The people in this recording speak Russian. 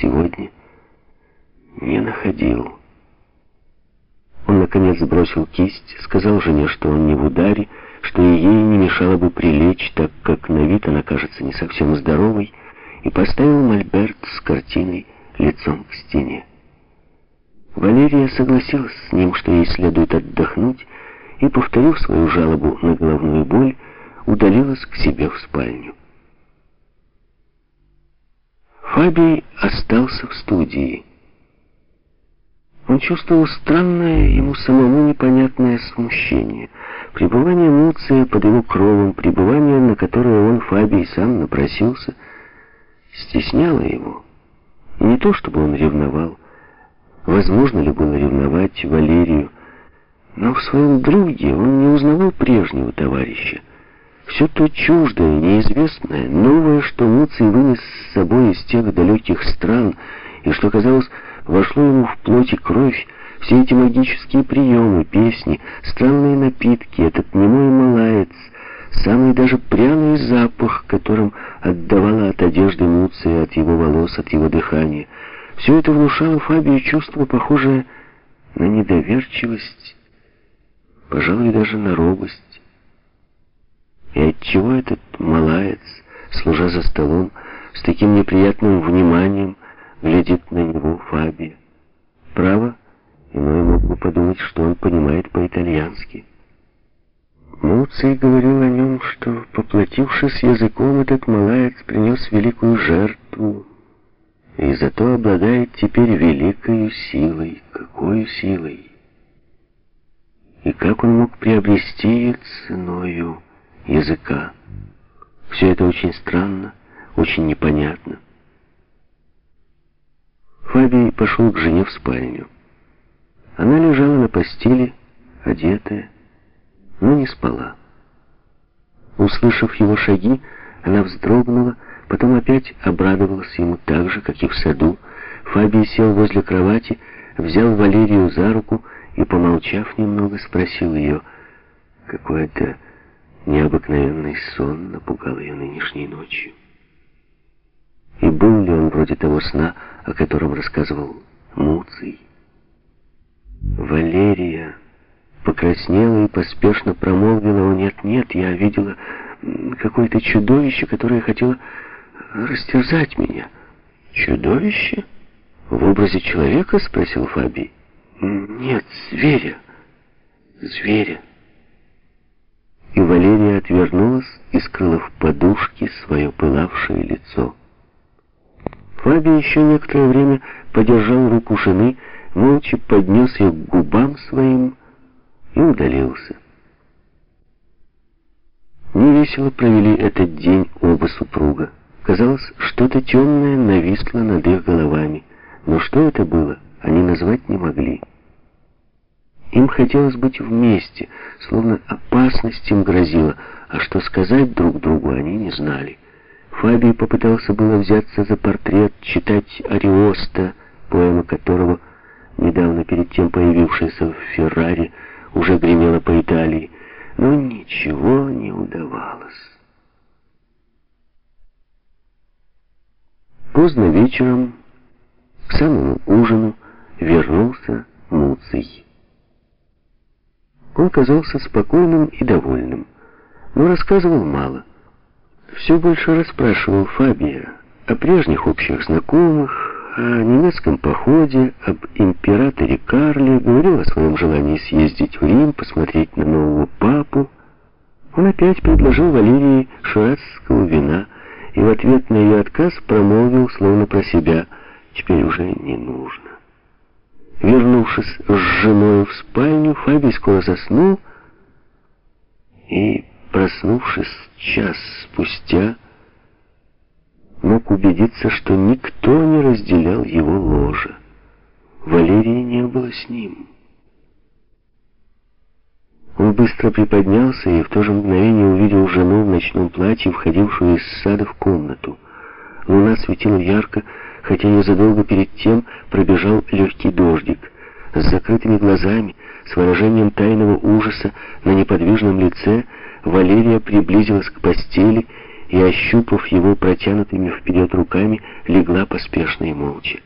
сегодня не находил. Он, наконец, бросил кисть, сказал жене, что он не в ударе, что ей не мешало бы прилечь, так как на вид она кажется не совсем здоровой, и поставил мольберт с картиной лицом к стене. Валерия согласилась с ним, что ей следует отдохнуть, и, повторив свою жалобу на головную боль, удалилась к себе в спальню. Фабий остался в студии. Он чувствовал странное, ему самому непонятное смущение. Пребывание Муция под его кровом, пребывание, на которое он, Фабий, сам напросился, стесняло его. Не то, чтобы он ревновал. Возможно ли было ревновать Валерию, но в своем друге он не узнавал прежнего товарища. Все то чуждое, неизвестное, новое, что Муций вынес с собой из тех далеких стран, и что, казалось, вошло ему в плоть и кровь, все эти магические приемы, песни, странные напитки, этот немой малаец, самый даже пряный запах, которым отдавала от одежды Муция, от его волос, от его дыхания. Все это внушало Фабию чувство, похожее на недоверчивость, пожалуй, даже на робость. И отчего этот малаец, служа за столом, с таким неприятным вниманием глядит на него Фабия? Право, иной мог бы подумать, что он понимает по-итальянски. Муций говорил о нем, что, поплатившись языком, этот малаец принес великую жертву, и зато обладает теперь великою силой. Какой силой? И как он мог приобрести ее языка? Все это очень странно, очень непонятно. Фабий пошел к жене в спальню. Она лежала на постели, одетая, но не спала. Услышав его шаги, она вздрогнула, потом опять обрадовалась ему так же, как и в саду. Фабий сел возле кровати, взял Валерию за руку и, помолчав немного, спросил ее, какой-то необыкновенный сон напугал ее нынешней ночью. И был ли он вроде того сна, о котором рассказывал Муций? Валерия покраснела и поспешно промолвила, «О, нет, нет, я видела какое-то чудовище, которое хотело растерзать меня». «Чудовище? В образе человека?» — спросил Фаби. «Нет, зверя. Зверя». И Валерия отвернулась и скрыла в подушке свое пылавшее лицо. Фаби еще некоторое время подержал руку жены, молча поднес ее к губам своим и удалился. Невесело провели этот день оба супруга. Казалось, что-то темное нависло над их головами, но что это было, они назвать не могли. Им хотелось быть вместе, словно опасность им грозила, а что сказать друг другу они не знали. Фабий попытался было взяться за портрет, читать Ариоста, поэма которого, недавно перед тем появившаяся в Феррари, уже гремела по Италии, но ничего не удавалось. Поздно вечером, к самому ужину, вернулся Муций. Он казался спокойным и довольным, но рассказывал мало все больше расспрашивал Фабия о прежних общих знакомых, о немецком походе, об императоре Карле, говорил о своем желании съездить в Рим, посмотреть на нового папу. Он опять предложил Валерии шуратского вина, и в ответ на ее отказ промолвил, словно про себя, «Теперь уже не нужно». Вернувшись с женой в спальню, Фабий скоро заснул и проснувшись час спустя, мог убедиться, что никто не разделял его ложа. Валерии не было с ним. Он быстро приподнялся и в то же мгновение увидел жену в ночном платье, входившую из сада в комнату. Луна светила ярко, хотя незадолго перед тем пробежал легкий дождик. С закрытыми глазами, с выражением тайного ужаса на неподвижном лице, Валерия приблизилась к постели и, ощупав его протянутыми вперед руками, легла поспешно и молча.